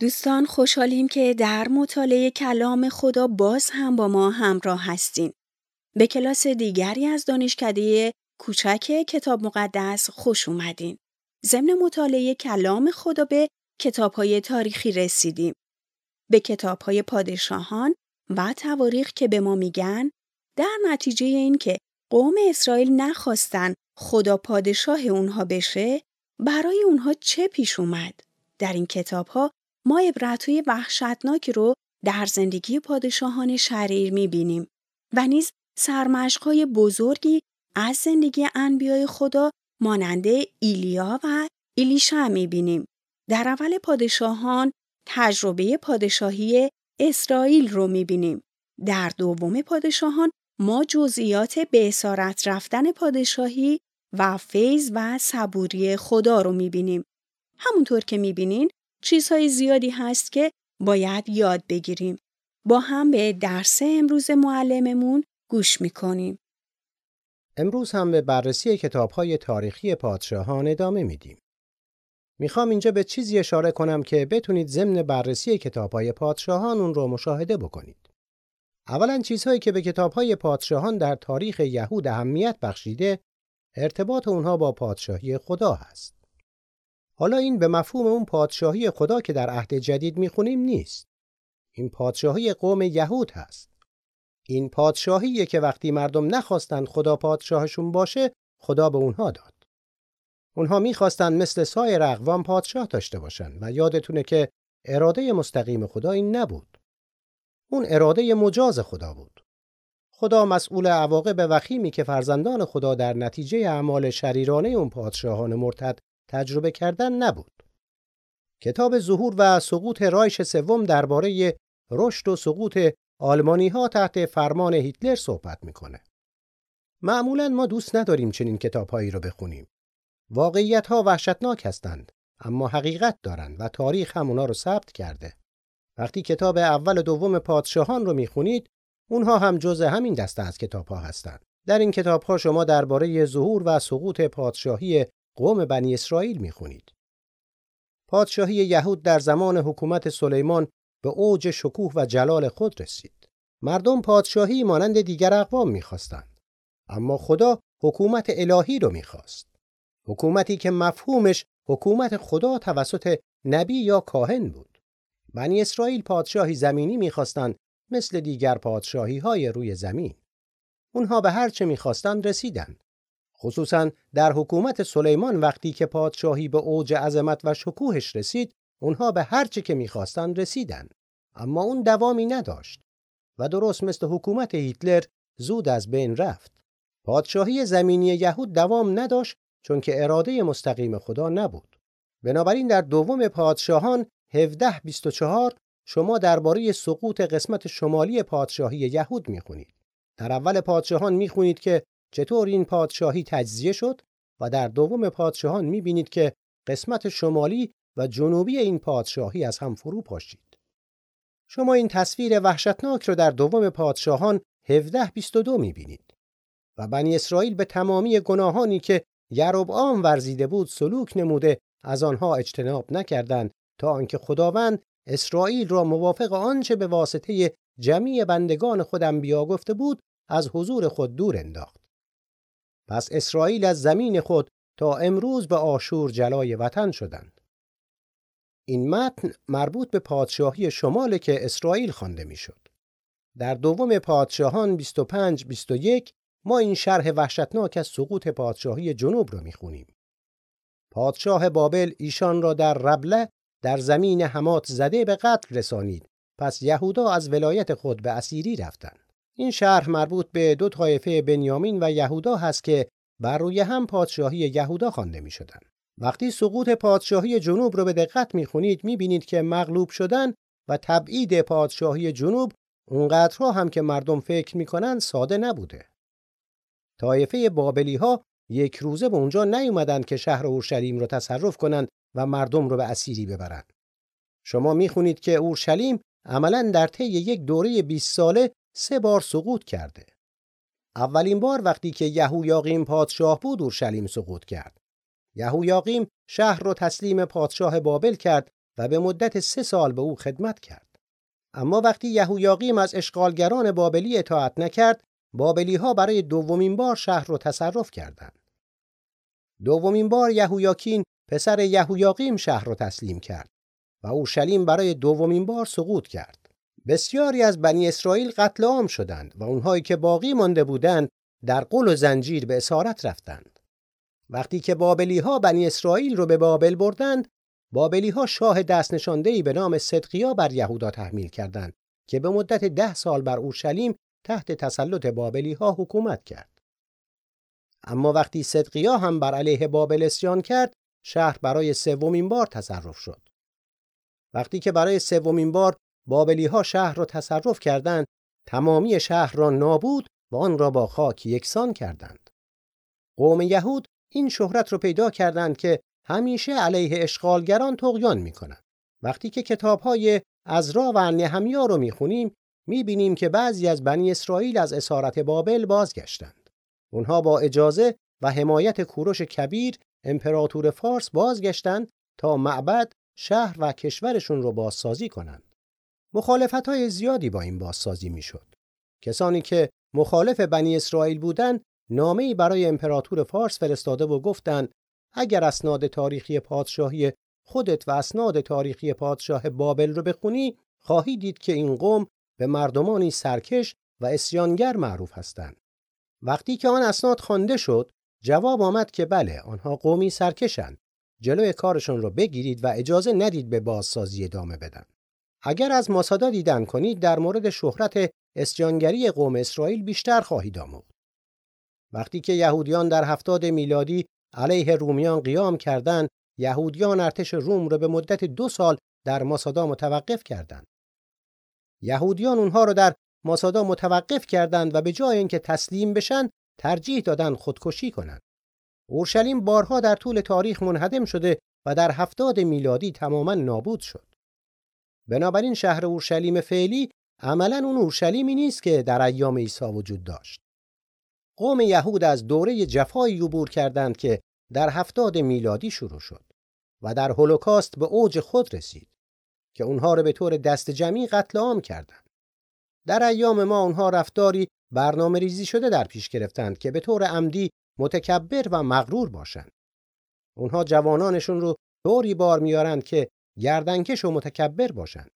دوستان خوشحالیم که در مطالعه کلام خدا باز هم با ما همراه هستین. به کلاس دیگری از دانشکده کوچک کتاب مقدس خوش اومدین. ضمن مطالعه کلام خدا به کتابهای تاریخی رسیدیم. به کتابهای پادشاهان و تواریخ که به ما میگن در نتیجه این که قوم اسرائیل نخواستن خدا پادشاه اونها بشه برای اونها چه پیش اومد؟ در این کتابها ما عبرتهای وحشتناکی رو در زندگی پادشاهان شریر می‌بینیم و نیز سرمشقهای بزرگی از زندگی انبیای خدا ماننده ایلیا و ایلیشا می‌بینیم. در اول پادشاهان تجربه پادشاهی اسرائیل رو می‌بینیم. در دوم پادشاهان ما جزئیات به اسارت رفتن پادشاهی و فیض و صبوری خدا رو می‌بینیم. همونطور که می‌بینین چیزهای زیادی هست که باید یاد بگیریم. با هم به درس امروز معلممون گوش می‌کنیم. امروز هم به بررسی کتابهای تاریخی پادشاهان ادامه میدیم. می‌خوام اینجا به چیزی اشاره کنم که بتونید ضمن بررسی کتابهای پادشاهان اون رو مشاهده بکنید. اولا چیزهایی که به کتابهای پادشاهان در تاریخ یهود اهمیت بخشیده ارتباط اونها با پادشاهی خدا هست. حالا این به مفهوم اون پادشاهی خدا که در عهد جدید می‌خونیم نیست. این پادشاهی قوم یهود هست. این پادشاهیه که وقتی مردم نخواستند خدا پادشاهشون باشه، خدا به اونها داد. اونها می‌خواستند مثل سایر اقوام پادشاه داشته باشن و یادتونه که اراده مستقیم خدا این نبود. اون اراده مجاز خدا بود. خدا مسئول عواقب وخیمی که فرزندان خدا در نتیجه اعمال شریرانه اون پادشاهان مرتد تجربه کردن نبود. کتاب ظهور و سقوط رایش سوم درباره رشد و سقوط آلمانی ها تحت فرمان هیتلر صحبت می‌کنه. معمولا ما دوست نداریم چنین کتابهایی رو بخونیم. واقعیت ها وحشتناک هستند اما حقیقت دارند و تاریخ هم اونا رو ثبت کرده. وقتی کتاب اول و دوم پادشاهان رو می‌خونید اونها هم جزء همین دسته از کتاب ها هستند. در این کتاب ها شما درباره ظهور و سقوط پادشاهی قوم بنی اسرائیل می‌خونید. پادشاهی یهود در زمان حکومت سلیمان به اوج شکوه و جلال خود رسید. مردم پادشاهی مانند دیگر اقوام می‌خواستند. اما خدا حکومت الهی رو می‌خواست. حکومتی که مفهومش حکومت خدا توسط نبی یا کاهن بود. بنی اسرائیل پادشاهی زمینی می‌خواستند مثل دیگر پادشاهی های روی زمین. اونها به هر چه می‌خواستند رسیدند. خصوصا در حکومت سلیمان وقتی که پادشاهی به اوج عظمت و شکوهش رسید اونها به هر چه که می‌خواستند رسیدند اما اون دوامی نداشت و درست مثل حکومت هیتلر زود از بین رفت. پادشاهی زمینی یهود دوام نداشت چون که اراده مستقیم خدا نبود. بنابراین در دوم پادشاهان 1724 شما درباره سقوط قسمت شمالی پادشاهی یهود می‌خونید. در اول پادشاهان می‌خونید که چطور این پادشاهی تجزیه شد و در دوم پادشاهان می‌بینید که قسمت شمالی و جنوبی این پادشاهی از هم فرو پاشید. شما این تصویر وحشتناک رو در دوم پادشاهان 1722 می‌بینید و بنی اسرائیل به تمامی گناهانی که یربعام ورزیده بود سلوک نموده از آنها اجتناب نکردند تا آنکه خداوند اسرائیل را موافق آنچه به واسطه جمعی بندگان خودم بیا گفته بود از حضور خود دور انداخت. پس اسرائیل از زمین خود تا امروز به آشور جلای وطن شدند. این متن مربوط به پادشاهی شمال که اسرائیل خوانده می‌شد. در دوم پادشاهان 25 21 ما این شرح وحشتناک از سقوط پادشاهی جنوب رو می‌خونیم. پادشاه بابل ایشان را در ربله در زمین حمات زده به قتل رسانید. پس یهودا از ولایت خود به اسیری رفتند. این شرح مربوط به دو طایفه بنیامین و یهودا هست که بر روی هم پادشاهی یهودا خوانده می شدن. وقتی سقوط پادشاهی جنوب رو به دقت می خونید می بینید که مغلوب شدن و تبعید پادشاهی جنوب اونقدرها هم که مردم فکر می‌کنن ساده نبوده. طایفه بابلی ها یک روزه به اونجا نیومدن که شهر اورشلیم رو تصرف کنند و مردم رو به اسیری ببرند. شما می‌خونید که اورشلیم عملا در طی یک دوره 20 ساله سه بار سقوط کرده. اولین بار وقتی که یهویاقیم پادشاه بود اورشلیم سقوط کرد. یهویاقیم شهر رو تسلیم پادشاه بابل کرد و به مدت سه سال به او خدمت کرد. اما وقتی یهویاقیم از اشغالگران بابلی اطاعت نکرد، بابلی ها برای دومین بار شهر را تصرف کردند. دومین بار یهویاکین پسر یهویاقیم شهر را تسلیم کرد و اورشلیم برای دومین بار سقوط کرد. بسیاری از بنی اسرائیل قتل عام شدند و اونهایی که باقی مانده بودند در قل و زنجیر به اسارت رفتند. وقتی که بابلی ها بنی اسرائیل رو به بابل بردند، بابلی ها شاه دست نشانده به نام صدقیا بر یهودا تحمیل کردند که به مدت ده سال بر اورشلیم تحت تسلط بابلی ها حکومت کرد. اما وقتی صدقیا هم بر علیه بابل اسیان کرد، شهر برای سومین بار تصرف شد. وقتی که برای سومین بار بابلی ها شهر را تصرف کردند، تمامی شهر را نابود و آن را با خاک یکسان کردند. قوم یهود این شهرت را پیدا کردند که همیشه علیه اشغالگران تقیان می‌کنند. وقتی که کتابهای ازرا و نهمیا رو می‌خونیم می‌بینیم که بعضی از بنی اسرائیل از اسارت بابل بازگشتند. اونها با اجازه و حمایت کوروش کبیر امپراتور فارس بازگشتند تا معبد، شهر و کشورشون رو بازسازی کنند. مخالفت های زیادی با این بازسازی می‌شد. کسانی که مخالف بنی اسرائیل بودند نامه‌ای برای امپراتور فارس فرستاده و گفتند اگر اسناد تاریخی پادشاهی خودت و اسناد تاریخی پادشاه بابل رو بخونی خواهی دید که این قوم به مردمانی سرکش و اسیانگر معروف هستند. وقتی که آن اسناد خوانده شد جواب آمد که بله آنها قومی سرکشند جلوی کارشون رو بگیرید و اجازه ندید به بازسازی ادامه بدن اگر از ماسادا دیدن کنید در مورد شهرت اسیانگری قوم اسرائیل بیشتر خواهید آموخت وقتی که یهودیان در هفتاد میلادی علیه رومیان قیام کردند یهودیان ارتش روم را به مدت دو سال در ماسادا متوقف کردند یهودیان اونها رو در ماسادا متوقف کردند و به جای اینکه تسلیم بشن ترجیح دادن خودکشی کنند. اورشلیم بارها در طول تاریخ منهدم شده و در هفتاد میلادی تماما نابود شد. بنابراین شهر اورشلیم فعلی عملا اون اورشلیمی نیست که در ایام عیسی وجود داشت. قوم یهود از دوره جفایی عبور کردند که در هفتاد میلادی شروع شد و در هولوکاست به اوج خود رسید که اونها را به طور دست جمعی قتل عام کردند. در ایام ما اونها رفتاری برنامه ریزی شده در پیش گرفتند که به طور عمدی متکبر و مغرور باشند. اونها جوانانشون رو طوری بار میارند که گردنکش و متکبر باشند.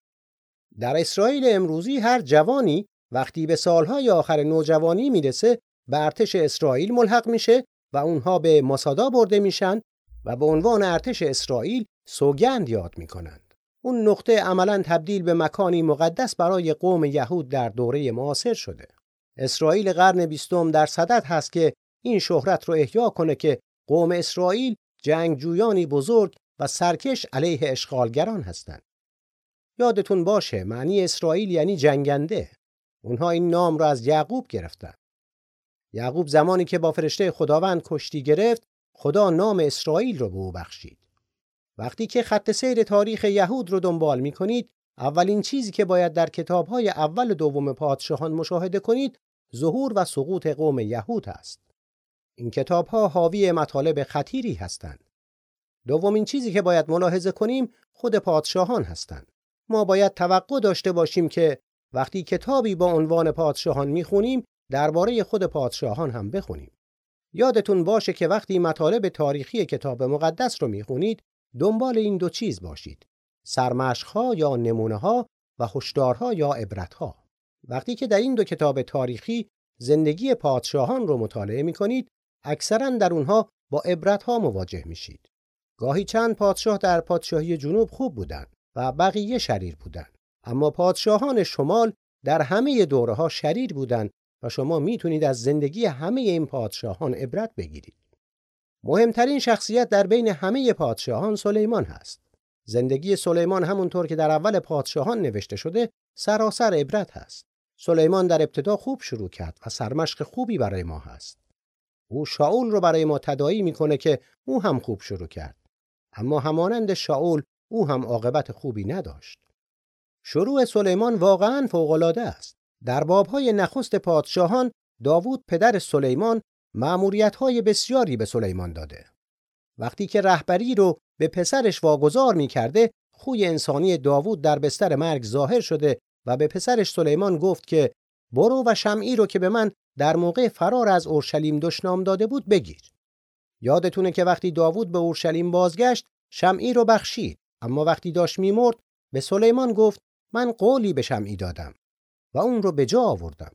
در اسرائیل امروزی هر جوانی وقتی به سالهای آخر نوجوانی می‌رسه به ارتش اسرائیل ملحق میشه و اونها به ماسادا برده میشن و به عنوان ارتش اسرائیل سوگند یاد می‌کنند. اون نقطه عملا تبدیل به مکانی مقدس برای قوم یهود در دوره معاصر شده. اسرائیل قرن بیستم در صدد هست که این شهرت رو احیا کنه که قوم اسرائیل جنگجویانی بزرگ و سرکش علیه اشغالگران هستند. یادتون باشه معنی اسرائیل یعنی جنگنده. اونها این نام را از یعقوب گرفتن. یعقوب زمانی که با فرشته خداوند کشتی گرفت، خدا نام اسرائیل رو به او بخشید. وقتی که خط سیر تاریخ یهود رو دنبال می کنید، اولین چیزی که باید در کتابهای اول و دوم پادشاهان مشاهده کنید ظهور و سقوط قوم یهود است. این کتاب ها حاوی مطالب خطیری هستند. دومین چیزی که باید ملاحظه کنیم خود پادشاهان هستند. ما باید توقع داشته باشیم که وقتی کتابی با عنوان پادشاهان می‌خونیم درباره خود پادشاهان هم بخونیم. یادتون باشه که وقتی مطالب تاریخی کتاب مقدس رو می‌خونید دنبال این دو چیز باشید. سرمشقها یا نمونه ها و هشدارها یا عبرتها. وقتی که در این دو کتاب تاریخی زندگی پادشاهان رو مطالعه می کنید اکثرا در اونها با عبرتها مواجه میشید. گاهی چند پادشاه در پادشاهی جنوب خوب بودند و بقیه شریر بودند. اما پادشاهان شمال در همه دوره ها شریر بودند و شما می‌تونید از زندگی همه این پادشاهان عبرت بگیرید. مهمترین شخصیت در بین همه پادشاهان سلیمان هست. زندگی سلیمان همونطور که در اول پادشاهان نوشته شده سراسر عبرت هست. سلیمان در ابتدا خوب شروع کرد و سرمشق خوبی برای ما هست. او شاول رو برای ما تدایی می‌کنه که او هم خوب شروع کرد. اما همانند شاول او هم عاقبت خوبی نداشت. شروع سلیمان واقعا فوقالعاده است. در بابهای نخست پادشاهان داوود پدر سلیمان های بسیاری به سلیمان داده. وقتی که رهبری رو به پسرش واگذار می‌کرده خوی انسانی داوود در بستر مرگ ظاهر شده و به پسرش سلیمان گفت که برو و شمعی رو که به من در موقع فرار از اورشلیم دشنام داده بود بگیر. یادتونه که وقتی داوود به اورشلیم بازگشت شمعی رو بخشید. اما وقتی داشت میمرد به سلیمان گفت من قولی به شمعی دادم و اون رو به جا آوردم.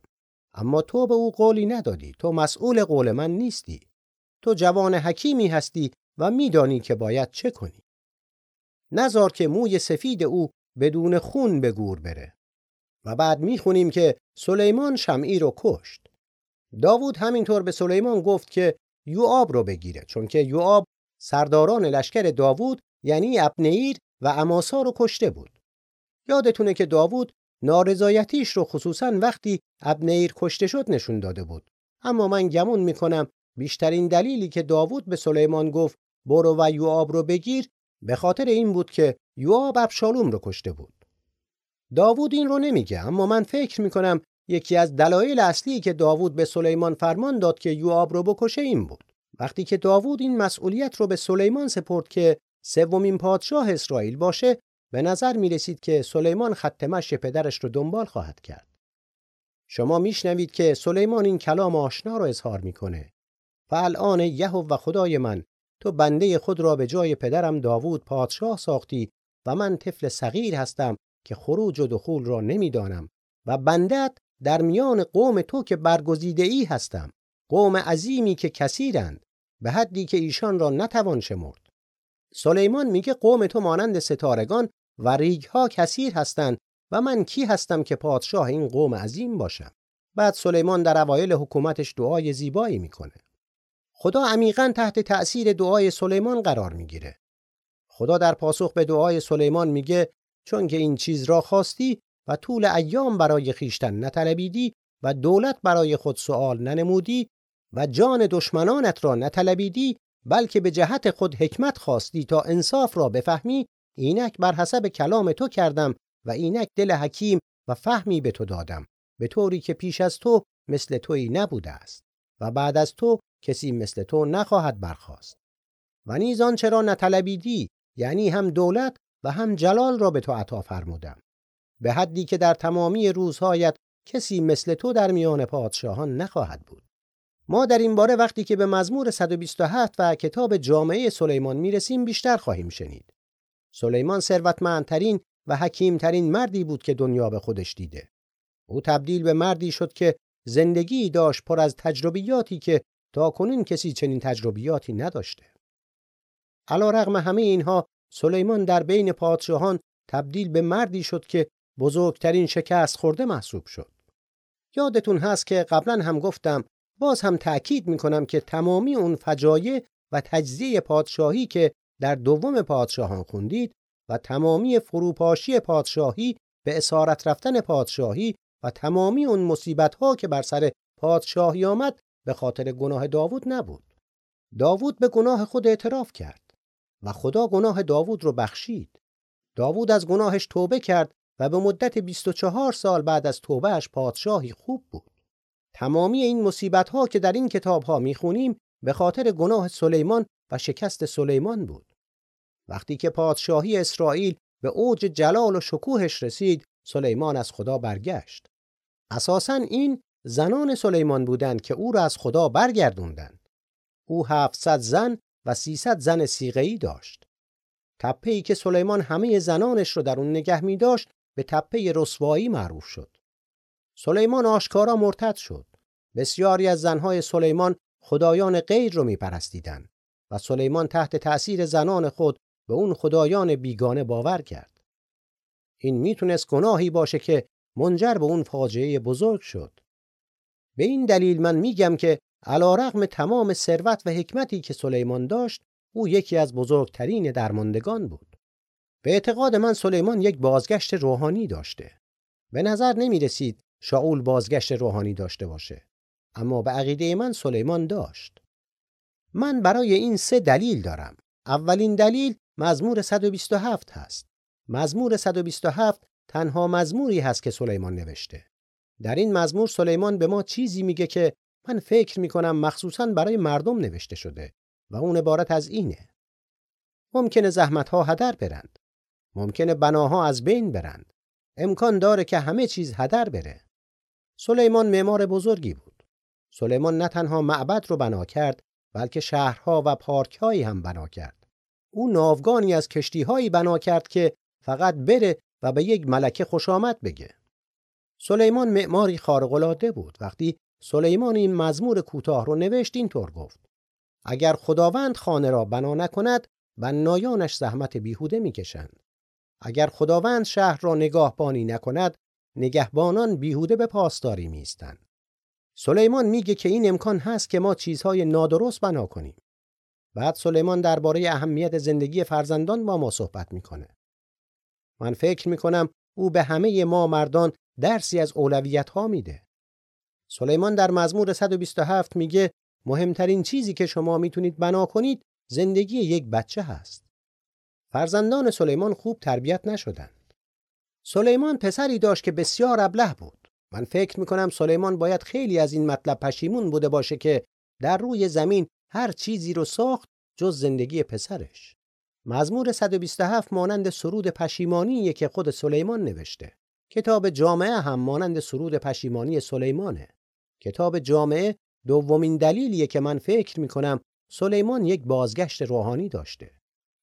اما تو به او قولی ندادی. تو مسئول قول من نیستی. تو جوان حکیمی هستی و میدانی که باید چه کنی. نزار که موی سفید او بدون خون به گور بره. و بعد می‌خونیم که سلیمان شمعی رو کشت. داوود همینطور به سلیمان گفت که یوآب رو بگیره چون که یوآب سرداران لشکر داوود یعنی ابنیر و اماسا رو کشته بود. یادتونه که داوود نارضایتیش رو خصوصا وقتی ابنیر کشته شد نشون داده بود. اما من گمون می‌کنم بیشترین دلیلی که داوود به سلیمان گفت برو و یوآب رو بگیر به خاطر این بود که یوآب ابشالوم رو کشته بود. داوود این رو نمیگه اما من فکر می‌کنم یکی از دلایل اصلی که داوود به سلیمان فرمان داد که یوآب رو بکشه این بود وقتی که داوود این مسئولیت رو به سلیمان سپرد که سومین پادشاه اسرائیل باشه به نظر می رسید که سلیمان خط مشی پدرش رو دنبال خواهد کرد. شما میشنوید که سلیمان این کلام آشنا رو اظهار می‌کنه. فالآن یهو و خدای من تو بنده خود را به جای پدرم داوود پادشاه ساختی و من طفل صغیر هستم که خروج و دخول را نمی‌دانم و بندت در میان قوم تو که برگزیده ای هستم قوم عظیمی که کثیرند به حدی که ایشان را نتوان شمرد. سلیمان میگه قوم تو مانند ستارگان و ریگها کثیر هستند و من کی هستم که پادشاه این قوم عظیم باشم؟ بعد سلیمان در اوایل حکومتش دعای زیبایی می‌کنه. خدا عمیقا تحت تأثیر دعای سلیمان قرار می‌گیره. خدا در پاسخ به دعای سلیمان میگه چون که این چیز را خواستی و طول ایام برای خیشتن نطلبیدی و دولت برای خود سوال ننمودی و جان دشمنانت را نطلبیدی بلکه به جهت خود حکمت خواستی تا انصاف را بفهمی اینک بر حسب کلام تو کردم و اینک دل حکیم و فهمی به تو دادم. به طوری که پیش از تو مثل تویی نبوده است و بعد از تو کسی مثل تو نخواهد برخاست. و نیز آنچه را نطلبیدی یعنی هم دولت و هم جلال را به تو عطا فرمودم. به حدی که در تمامی روزهایت کسی مثل تو در میان پادشاهان نخواهد بود ما در این باره وقتی که به مزمور 127 و کتاب جامعه سلیمان می‌رسیم بیشتر خواهیم شنید سلیمان ثروتمندترین و حکیمترین مردی بود که دنیا به خودش دیده. او تبدیل به مردی شد که زندگی داشت پر از تجربیاتی که تا کنون کسی چنین تجربیاتی نداشته. علا رغم همه اینها سلیمان در بین پادشاهان تبدیل به مردی شد که بزرگترین شکست خورده محسوب شد. یادتون هست که قبلا هم گفتم باز هم تأکید می‌کنم که تمامی اون فجایع و تجزیه پادشاهی که در دوم پادشاهان خوندید و تمامی فروپاشی پادشاهی به اسارت رفتن پادشاهی و تمامی اون مصیبت ها که بر سر پادشاهی آمد به خاطر گناه داوود نبود. داوود به گناه خود اعتراف کرد و خدا گناه داوود رو بخشید. داوود از گناهش توبه کرد و به مدت 24 سال بعد از توبهش پادشاهی خوب بود. تمامی این مصیبت ها که در این کتاب ها می‌خونیم به خاطر گناه سلیمان و شکست سلیمان بود. وقتی که پادشاهی اسرائیل به اوج جلال و شکوهش رسید سلیمان از خدا برگشت اساسا این زنان سلیمان بودند که او را از خدا برگردوندند او 700 زن و 300 زن سیغه‌ای داشت تپه‌ای که سلیمان همه زنانش رو در اون نگه می داشت به تپه رسوایی معروف شد سلیمان آشکارا مرتد شد بسیاری از زنهای سلیمان خدایان غیر رو می پرستیدن و سلیمان تحت تأثیر زنان خود به اون خدایان بیگانه باور کرد. این می‌تونست گناهی باشه که منجر به اون فاجعه بزرگ شد. به این دلیل من میگم که علا رغم تمام ثروت و حکمتی که سلیمان داشت او یکی از بزرگترین درماندگان بود. به اعتقاد من سلیمان یک بازگشت روحانی داشته. به نظر نمی رسید شاول بازگشت روحانی داشته باشه. اما به عقیده من سلیمان داشت. من برای این سه دلیل دارم. اولین دلیل مزمور 127 هست. مزمور 127 تنها مزموری هست که سلیمان نوشته. در این مزمور سلیمان به ما چیزی میگه که من فکر می‌کنم مخصوصا برای مردم نوشته شده و اون عبارت از اینه. ممکنه زحمت ها هدر برند. ممکنه بناها از بین برند. امکان داره که همه چیز هدر بره. سلیمان معمار بزرگی بود. سلیمان نه تنها معبد رو بنا کرد بلکه شهرها و پارکهایی هم بنا کرد. او ناوگانی از کشتیهایی بنا کرد که فقط بره و به یک ملکه خوش آمد بگه. سلیمان معماری خارق‌العاده بود. وقتی سلیمان این مزمور کوتاه رو نوشت اینطور گفت: اگر خداوند خانه را بنا نکند بنایانش زحمت بیهوده می‌کشند. اگر خداوند شهر را نگاهبانی نکند نگهبانان بیهوده به پاسداری میستند. سلیمان میگه که این امکان هست که ما چیزهای نادرست بنا کنیم. بعد سلیمان درباره اهمیت زندگی فرزندان با ما صحبت می‌کنه. من فکر می‌کنم او به همه ما مردان درسی از اولویت ها میده. سلیمان در مزمور 127 میگه مهمترین چیزی که شما می‌تونید بنا کنید زندگی یک بچه هست. فرزندان سلیمان خوب تربیت نشدند. سلیمان پسری داشت که بسیار ابله بود. من فکر می‌کنم سلیمان باید خیلی از این مطلب پشیمون بوده باشه که در روی زمین هر چیزی رو ساخت جز زندگی پسرش. مزمور 127 مانند سرود پشیمانی که خود سلیمان نوشته. کتاب جامعه هم مانند سرود پشیمانی سلیمانه. کتاب جامعه دومین دلیلیه که من فکر می‌کنم سلیمان یک بازگشت روحانی داشته.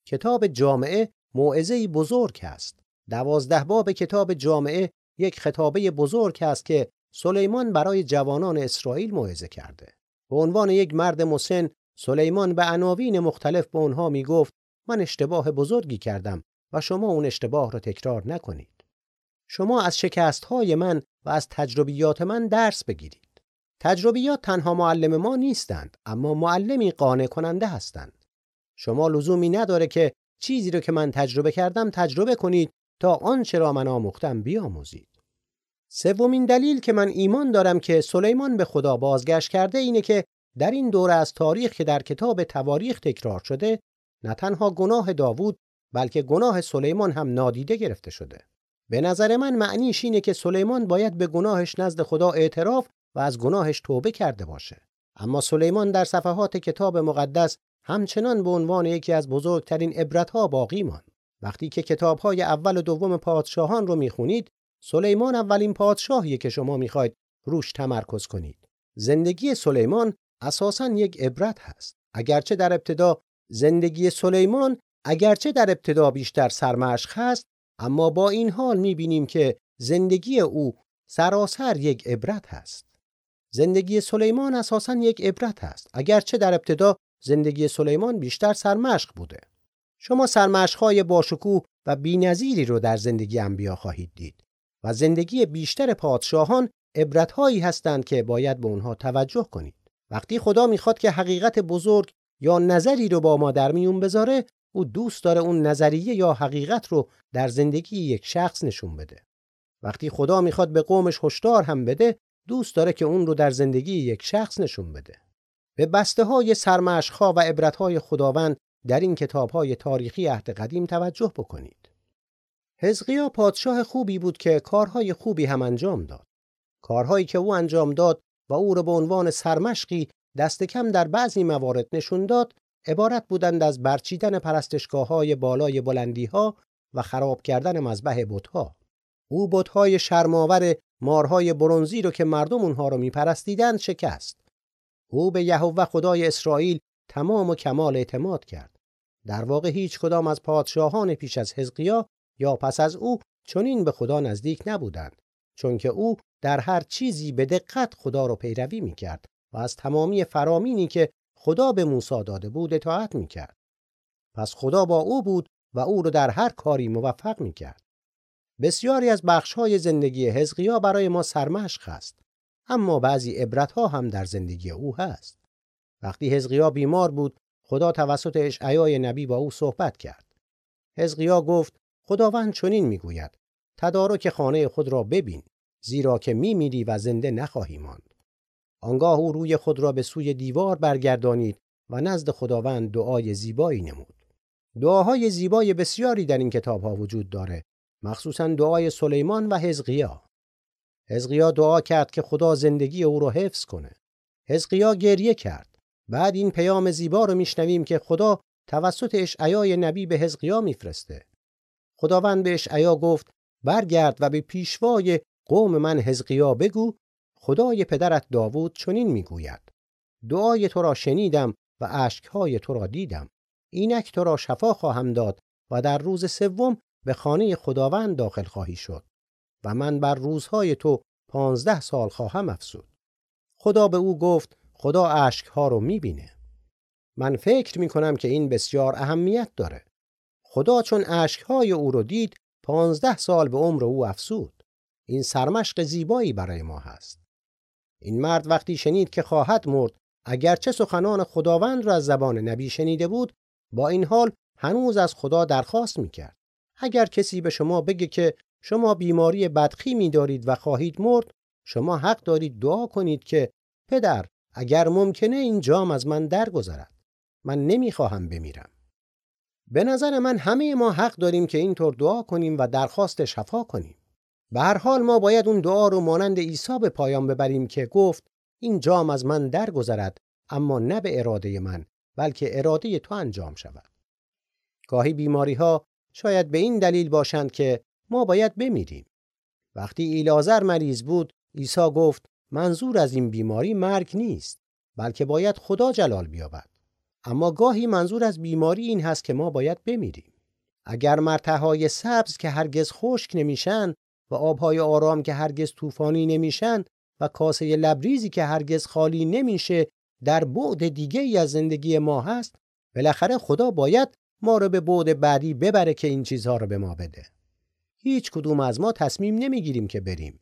کتاب جامعه موعظه بزرگ است. دوازده باب کتاب جامعه یک خطابه بزرگ است که سلیمان برای جوانان اسرائیل موعظه کرده. به عنوان یک مرد مسن سلیمان به عناوین مختلف به اونها می‌گفت من اشتباه بزرگی کردم و شما اون اشتباه را تکرار نکنید. شما از شکست های من و از تجربیات من درس بگیرید. تجربیات تنها معلم ما نیستند اما معلمی قانع کننده هستند شما لزومی نداره که چیزی رو که من تجربه کردم تجربه کنید تا آنچه را من آموختم بیاموزید. سومین دلیل که من ایمان دارم که سلیمان به خدا بازگشت کرده اینه که در این دوره از تاریخ که در کتاب تواریخ تکرار شده نه تنها گناه داوود بلکه گناه سلیمان هم نادیده گرفته شده. به نظر من معنیش اینه که سلیمان باید به گناهش نزد خدا اعتراف و از گناهش توبه کرده باشه. اما سلیمان در صفحات کتاب مقدس همچنان به عنوان یکی از بزرگترین عبرتها باقی ماند. وقتی که کتابهای اول و دوم پادشاهان رو می‌خونید سلیمان اولین پادشاهیه که شما می‌خواید روش تمرکز کنید. زندگی سلیمان اساسا یک عبرت هست. اگرچه در ابتدا زندگی سلیمان اگرچه در ابتدا بیشتر سرمشق هست اما با این حال می‌بینیم که زندگی او سراسر یک عبرت هست. زندگی سلیمان اساسا یک عبرت است اگرچه در ابتدا زندگی سلیمان بیشتر سرمشق بوده. شما سرمشقهای باشکوه و بینظیری رو در زندگی انبیا خواهید دید و زندگی بیشتر پادشاهان عبرتهایی هستند که باید به اونها توجه کنید. وقتی خدا می‌خواد که حقیقت بزرگ یا نظری رو با ما در میون بذاره او دوست داره اون نظریه یا حقیقت رو در زندگی یک شخص نشون بده. وقتی خدا می‌خواد به قومش هشدار هم بده دوست داره که اون رو در زندگی یک شخص نشون بده. به بسته های سرمشخا و عبرت های خداوند در این کتاب های تاریخی عهد قدیم توجه بکنید. حزقیا پادشاه خوبی بود که کارهای خوبی هم انجام داد. کارهایی که او انجام داد و او را به عنوان سرمشقی دست کم در بعضی موارد نشون داد عبارت بودند از برچیدن پرستشگاه های بالای بلندی ها و خراب کردن مذبح بتها. او بتهای شرماور مارهای برونزی رو که مردم اونها رو میپرستیدند شکست. او به یهوه خدای اسرائیل تمام و کمال اعتماد کرد. در واقع هیچ کدام از پادشاهان پیش از حزقیا یا پس از او چنین به خدا نزدیک نبودند چون که او در هر چیزی به دقت خدا رو پیروی می‌کرد و از تمامی فرامینی که خدا به موسی داده بود اطاعت می‌کرد. پس خدا با او بود و او رو در هر کاری موفق می‌کرد. بسیاری از بخشهای زندگی حزقیا برای ما سرمشق است اما بعضی عبرتها هم در زندگی او هست. وقتی حزقیا بیمار بود خدا توسط اشعیای نبی با او صحبت کرد. حزقیا گفت خداوند چنین می‌گوید تدارک خانه خود را ببین زیرا که میمیری و زنده نخواهی ماند. آنگاه او روی خود را به سوی دیوار برگردانید و نزد خداوند دعای زیبایی نمود. دعاهای زیبای بسیاری در این کتاب ها وجود داره مخصوصا دعای سلیمان و حزقیا. حزقیا دعا کرد که خدا زندگی او رو حفظ کنه. حزقیا گریه کرد. بعد این پیام زیبا رو میشنویم که خدا توسط اشعیای نبی به حزقیا میفرسته. خداوند به اشعیا گفت برگرد و به پیشوای قوم من حزقیا بگو خدای پدرت داوود چنین می‌گوید. دعای تو را شنیدم و اشکهای تو را دیدم. اینک تو را شفا خواهم داد و در روز سوم به خانه خداوند داخل خواهی شد. و من بر روزهای تو پانزده سال خواهم افسود خدا به او گفت خدا اشکها رو می‌بینه. من فکر می‌کنم که این بسیار اهمیت داره. خدا چون اشکهای او رو دید پانزده سال به عمر او افسود این سرمشق زیبایی برای ما هست. این مرد وقتی شنید که خواهد مرد اگرچه سخنان خداوند را از زبان نبی شنیده بود با این حال هنوز از خدا درخواست می‌کرد. اگر کسی به شما بگه که شما بیماری بدخیمی دارید و خواهید مرد شما حق دارید دعا کنید که پدر اگر ممکنه این جام از من درگذرد. من نمی‌خواهم بمیرم. به نظر من همه ما حق داریم که اینطور دعا کنیم و درخواست شفا کنیم. به هر حال ما باید اون دعا رو مانند عیسی به پایان ببریم که گفت این جام از من درگذرد اما نه به اراده من بلکه اراده تو انجام شود. گاهی بیماری ها شاید به این دلیل باشند که ما باید بمیریم. وقتی ایلازر مریض بود عیسی گفت منظور از این بیماری مرگ نیست بلکه باید خدا جلال بیابد. اما گاهی منظور از بیماری این هست که ما باید بمیریم. اگر مرتهای سبز که هرگز خشک نمیشن و آبهای آرام که هرگز طوفانی نمیشن و کاسه لبریزی که هرگز خالی نمیشه در بعد دیگه ای از زندگی ما هست بالاخره خدا باید ما رو به بعد بعدی ببره که این چیزها رو به ما بده. هیچ کدوم از ما تصمیم نمی‌گیریم که بریم.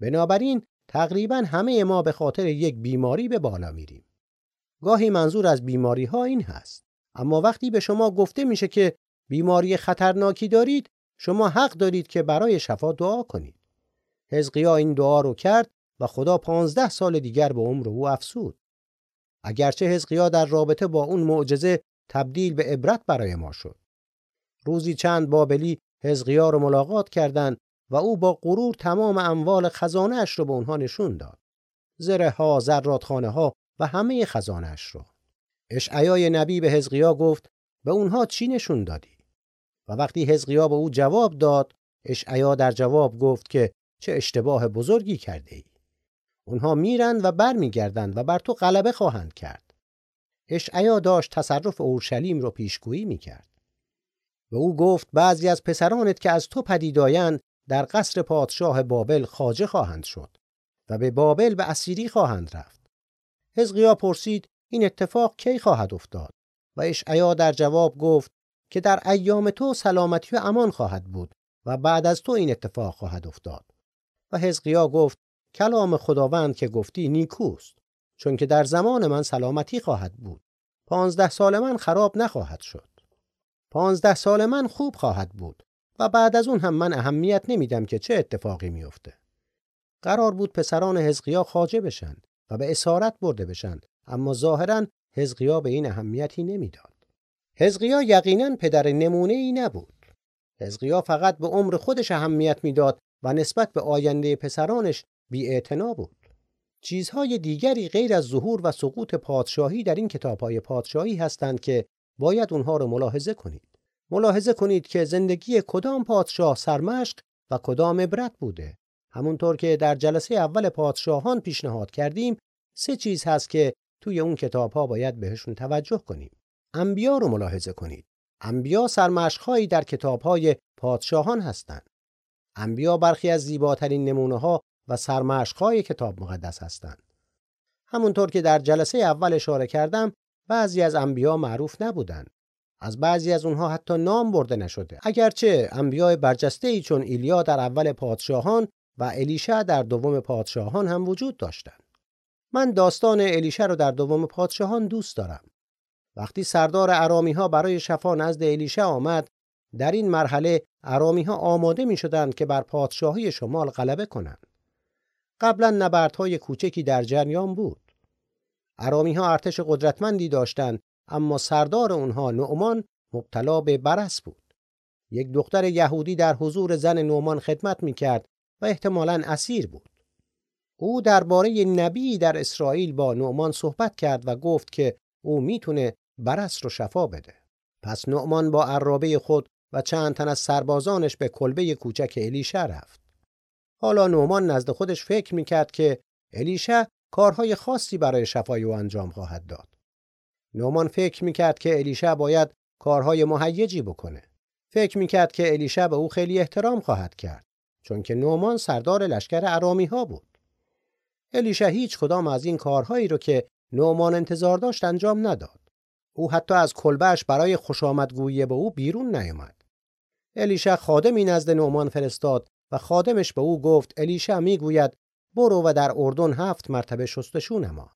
بنابراین تقریبا همه ما به خاطر یک بیماری به بالا میریم. گاهی منظور از بیماری ها این هست. اما وقتی به شما گفته میشه که بیماری خطرناکی دارید شما حق دارید که برای شفا دعا کنید. حزقیا این دعا رو کرد و خدا پانزده سال دیگر به عمر او افسود اگرچه حزقیا در رابطه با اون معجزه تبدیل به عبرت برای ما شد. روزی چند بابلی حزقیا رو ملاقات کردند و او با غرور تمام اموال خزانه اش رو به اونها نشون داد. زره ها ها و همه خزانه اش رو. اشعیای نبی به حزقیا گفت به اونها چی نشون دادی؟ و وقتی حزقیا به او جواب داد اشعیا در جواب گفت که چه اشتباه بزرگی کرده ای اونها میرند و برمیگردند و بر تو غلبه خواهند کرد. اشعیا داشت تصرف اورشلیم رو پیشگویی می‌کرد. و او گفت بعضی از پسرانت که از تو پدیدایند در قصر پادشاه بابل خاجه خواهند شد و به بابل به اسیری خواهند رفت. حزقیا پرسید این اتفاق کی خواهد افتاد؟ و اشعیا در جواب گفت که در ایام تو سلامتی و امان خواهد بود و بعد از تو این اتفاق خواهد افتاد. و حزقیا گفت کلام خداوند که گفتی نیکوست چون که در زمان من سلامتی خواهد بود. پانزده سال من خراب نخواهد شد. پانزده سال من خوب خواهد بود و بعد از اون هم من اهمیت نمیدم که چه اتفاقی میفته قرار بود پسران حزقیا خاجه بشن و به اسارت برده بشن اما ظاهرا حزقیا به این اهمیتی نمی‌داد. حزقیا یقینا پدر نمونه ای نبود. حزقیا فقط به عمر خودش اهمیت می‌داد و نسبت به آینده پسرانش بی بود. چیزهای دیگری غیر از ظهور و سقوط پادشاهی در این کتابهای پادشاهی هستند که باید اونها رو ملاحظه کنید. ملاحظه کنید که زندگی کدام پادشاه سرمشق و کدام عبرت بوده. همونطور که در جلسه اول پادشاهان پیشنهاد کردیم، سه چیز هست که توی اون کتابها باید بهشون توجه کنیم. انبیا رو ملاحظه کنید. انبیا سرمشقهایی در کتابهای پادشاهان هستند. انبیا برخی از زیباترین نمونه ها و سرمشقهای کتاب مقدس هستند. همونطور که در جلسه اول اشاره کردم بعضی از انبیا معروف نبودند. از بعضی از اونها حتی نام برده نشده. اگرچه انبیاء برجسته ای چون ایلیا در اول پادشاهان و الیشع در دوم پادشاهان هم وجود داشتند. من داستان الیشع رو در دوم پادشاهان دوست دارم. وقتی سردار ارامی ها برای شفا نزد الیشع آمد، در این مرحله ارامی ها آماده می شدند که بر پادشاهی شمال غلبه کنند. قبلا نبردهای کوچکی در جریان بود. ارامی ها ارتش قدرتمندی داشتند اما سردار اونها نعمان مبتلا به برس بود. یک دختر یهودی در حضور زن نعمان خدمت می کرد و احتمالاً اسیر بود. او درباره نبی در اسرائیل با نعمان صحبت کرد و گفت که او می‌تونه برس رو شفا بده. پس نعمان با عرابه خود و چند تن از سربازانش به کلبه کوچک الیشع رفت. حالا نومان نزد خودش فکر می‌کرد که الیشع کارهای خاصی برای شفای او انجام خواهد داد. نومان فکر می‌کرد که الیشع باید کارهای مهیجی بکنه. فکر می‌کرد که الیشع به او خیلی احترام خواهد کرد چون که نومان سردار لشکر ارامی ها بود. الیشع هیچ کدام از این کارهایی رو که نومان انتظار داشت انجام نداد. او حتی از کلبهش برای خوش آمدگویی به او بیرون نیامد. الیشع خادمی نزد نومان فرستاد و خادمش به او گفت الیشع می‌گوید برو و در اردن هفت مرتبه شستشو نما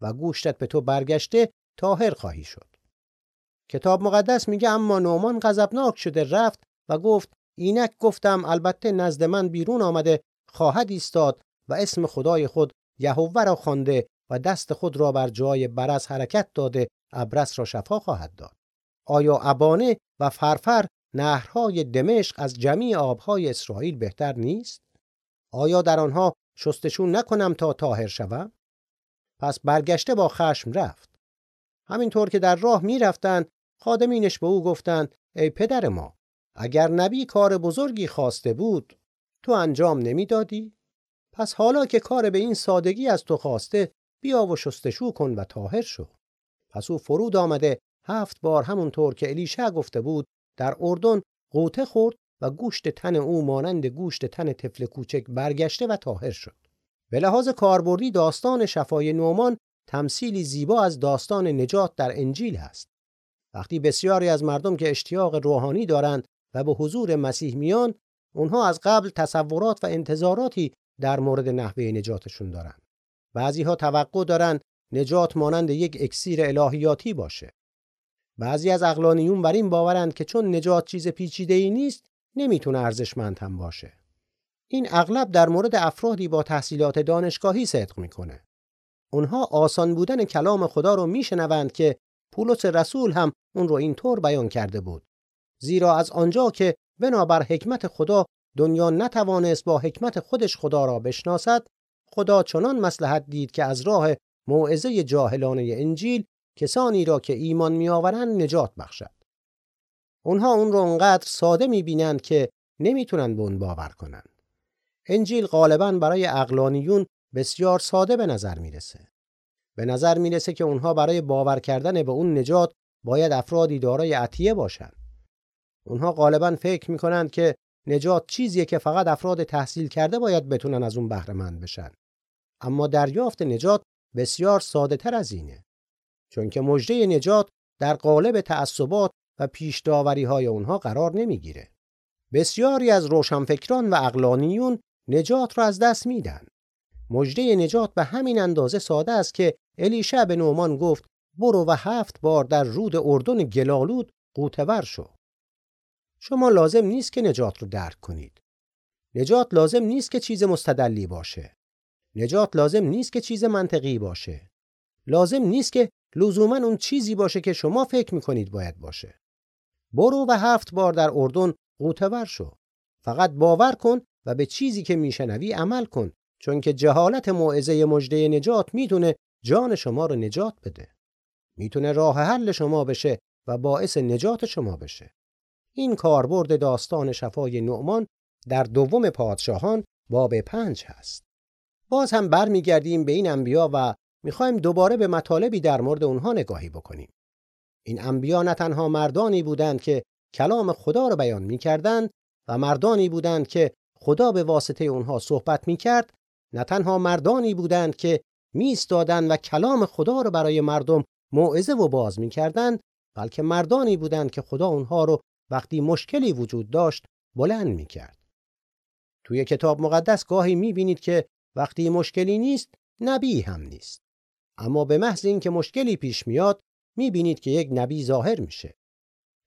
و گوشتت به تو برگشته تاهر خواهی شد. کتاب مقدس میگه اما نومان غضبناک شده رفت و گفت اینک گفتم البته نزد من بیرون آمده خواهد ایستاد و اسم خدای خود یهوه را خوانده و دست خود را بر جای برس حرکت داده ابرس را شفا خواهد داد آیا ابانه و فرفر نهرهای دمشق از جمیع آبهای اسرائیل بهتر نیست آیا در آنها شستشون نکنم تا طاهر شوم. پس برگشته با خشم رفت. همینطور که در راه می‌رفتند خادمینش به او گفتند ای پدر ما اگر نبی کار بزرگی خواسته بود تو انجام نمی‌دادی. پس حالا که کار به این سادگی از تو خواسته بیا و شستشو کن و طاهر شو. پس او فرود آمده هفت بار همونطور که الیشع گفته بود در اردن قوطه خورد و گوشت تن او مانند گوشت تن طفل کوچک برگشته و طاهر شد به لحاظ کاربردی داستان شفای نومان تمثیلی زیبا از داستان نجات در انجیل است وقتی بسیاری از مردم که اشتیاق روحانی دارند و به حضور مسیح میان اونها از قبل تصورات و انتظاراتی در مورد نحوه نجاتشون دارن. بعضی ها توقع دارن نجات مانند یک اکسیر الهیاتی باشه. بعضی از اقلانیون بر این باورند که چون نجات چیز پیچیده ای نیست نمی‌تونه ارزشمند هم باشه. این اغلب در مورد افرادی با تحصیلات دانشگاهی صدق می‌کنه. اونها آسان بودن کلام خدا رو میشنوند که پولس رسول هم اون رو اینطور بیان کرده بود. زیرا از آنجا که بنابر حکمت خدا دنیا نتوانست با حکمت خودش خدا را بشناسد خدا چنان مسلحت دید که از راه موعظه جاهلانه انجیل کسانی را که ایمان میآورند نجات بخشد اونها اون رو انقدر ساده می‌بینند که نمی‌تونن به اون باور کنند انجیل غالبا برای اقلانیون بسیار ساده به نظر می‌رسه. به نظر می‌رسه که اونها برای باور کردن به اون نجات باید افرادی دارای عطیه باشند اونها غالبا فکر می‌کنند که نجات چیزیه که فقط افراد تحصیل کرده باید بتونن از اون بهره مند بشن. اما دریافت نجات بسیار ساده تر از اینه. چون که مژده نجات در قالب تعصبات و پیش های اونها قرار نمی‌گیره بسیاری از روشنفکران و اقلانیون نجات را از دست میدن مژده نجات به همین اندازه ساده است که الیشع به نومان گفت برو و هفت بار در رود اردن گلالود قوتور شو شما لازم نیست که نجات رو درک کنید. نجات لازم نیست که چیز مستدلی باشه. نجات لازم نیست که چیز منطقی باشه. لازم نیست که لزوما اون چیزی باشه که شما فکر می‌کنید باید باشه. برو و هفت بار در اردن قوتور شو. فقط باور کن و به چیزی که میشنوی عمل کن چون که جهالت موعظه مجده نجات می‌تونه جان شما رو نجات بده. می‌تونه راه حل شما بشه و باعث نجات شما بشه. این کاربرد داستان شفای نعمان در دوم پادشاهان باب پنج هست. باز هم برمیگردیم به این انبیا و می‌خوایم دوباره به مطالبی در مورد اونها نگاهی بکنیم. این انبیا نه تنها مردانی بودند که کلام خدا را بیان می‌کردند و مردانی بودند که خدا به واسطه اونها صحبت می‌کرد نه تنها مردانی بودند که میستادند و کلام خدا را برای مردم موعظه و باز می‌کردند بلکه مردانی بودند که خدا اونها رو وقتی مشکلی وجود داشت بلند می کرد. توی کتاب مقدس گاهی می بینید که وقتی مشکلی نیست نبی هم نیست. اما به محض اینکه مشکلی پیش میاد می بینید که یک نبی ظاهر میشه.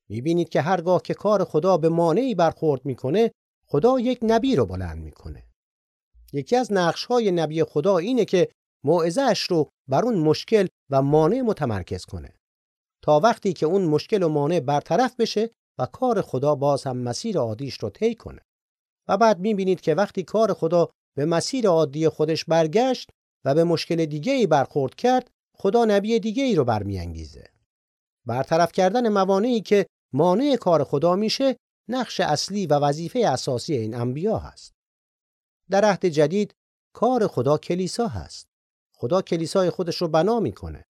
می بینید که هرگاه که کار خدا به مانعی برخورد می‌کنه خدا یک نبی رو بلند می‌کنه. یکی از نقش های نبی خدا اینه که موعظه‌اش رو بر اون مشکل و مانع متمرکز کنه تا وقتی که اون مشکل و مانع برطرف بشه و کار خدا باز هم مسیر عادیش رو طی کنه و بعد می‌بینید که وقتی کار خدا به مسیر عادی خودش برگشت و به مشکل دیگه ای برخورد کرد خدا نبی دیگه ای رو برمیانگیزه برطرف کردن موانعی که مانع کار خدا میشه نقش اصلی و وظیفه اساسی این انبیا هست. در عهد جدید کار خدا کلیسا هست. خدا کلیسای خودش رو بنا می‌کنه.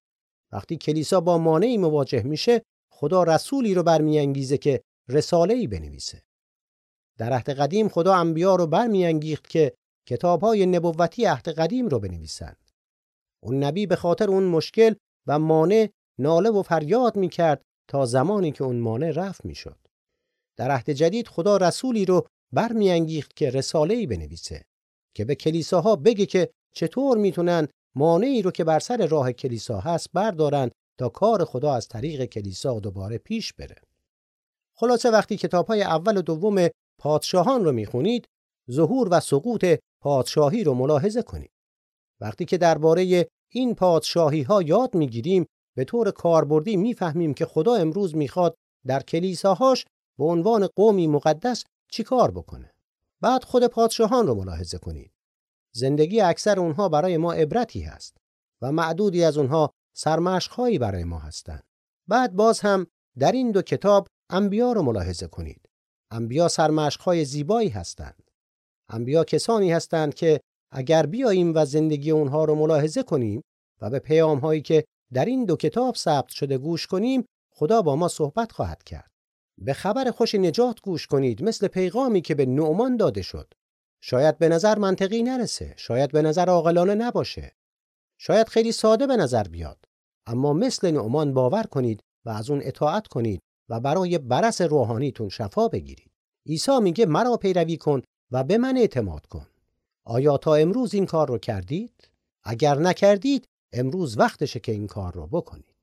وقتی کلیسا با مانعی مواجه میشه خدا رسولی رو برمیانگیزه که رساله‌ای بنویسه. در عهد قدیم خدا انبیا رو برمیانگیخت که کتابهای نبوتی عهد قدیم رو بنویسند. اون نبی به خاطر اون مشکل و مانع ناله و فریاد می‌کرد تا زمانی که اون مانع رفت می‌شد. در عهد جدید خدا رسولی رو برمیانگیخت که رساله‌ای بنویسه که به کلیساها بگه که چطور می‌تونن مانعی رو که بر سر راه کلیسا هست بردارن تا کار خدا از طریق کلیسا دوباره پیش بره. خلاصه وقتی کتابهای اول و دوم پادشاهان رو می‌خونید ظهور و سقوط پادشاهی رو ملاحظه کنید. وقتی که درباره این پادشاهی ها یاد می‌گیریم به طور کاربردی می‌فهمیم که خدا امروز می‌خواد در کلیساهاش به عنوان قومی مقدس چیکار بکنه. بعد خود پادشاهان رو ملاحظه کنید. زندگی اکثر اونها برای ما عبرتی هست و معدودی از اونها سرمشقهایی برای ما هستند. بعد باز هم در این دو کتاب انبیا رو ملاحظه کنید. انبیا سرمشقهای زیبایی هستند. انبیا کسانی هستند که اگر بیاییم و زندگی اونها رو ملاحظه کنیم و به پیام هایی که در این دو کتاب ثبت شده گوش کنیم خدا با ما صحبت خواهد کرد. به خبر خوش نجات گوش کنید مثل پیغامی که به نعمان داده شد. شاید به نظر منطقی نرسه، شاید به نظر عاقلانه نباشه. شاید خیلی ساده به نظر بیاد. اما مثل نعمان باور کنید و از اون اطاعت کنید و برای برس روحانیتون شفا بگیرید. عیسی میگه مرا پیروی کن و به من اعتماد کن. آیا تا امروز این کار رو کردید؟ اگر نکردید امروز وقتشه که این کار رو بکنید.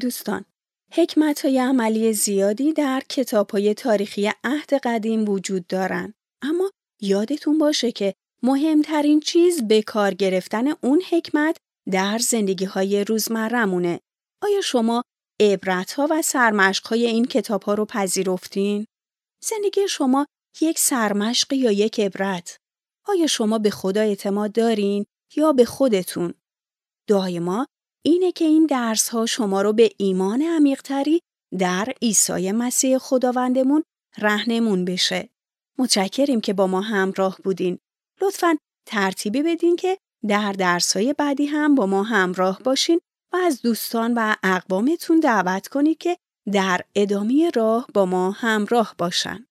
دوستان حکمت های عملی زیادی در کتاب های تاریخی عهد قدیم وجود دارند. اما یادتون باشه که مهمترین چیز به کار گرفتن اون حکمت در زندگی های روزمرمونه. آیا شما عبرت ها و سرمشق های این کتاب ها رو پذیرفتین؟ زندگی شما یک سرمشق یا یک عبرت؟ آیا شما به خدا اعتماد دارین یا به خودتون؟ دعای ما اینه که این درس ها شما رو به ایمان عمیقتری در عیسی مسیح خداوندمون رهنمون بشه. متشکریم که با ما همراه بودین. لطفا ترتیبی بدین که در درس های بعدی هم با ما همراه باشین و از دوستان و اقوامتون دعوت کنید که در ادامه راه با ما همراه باشن.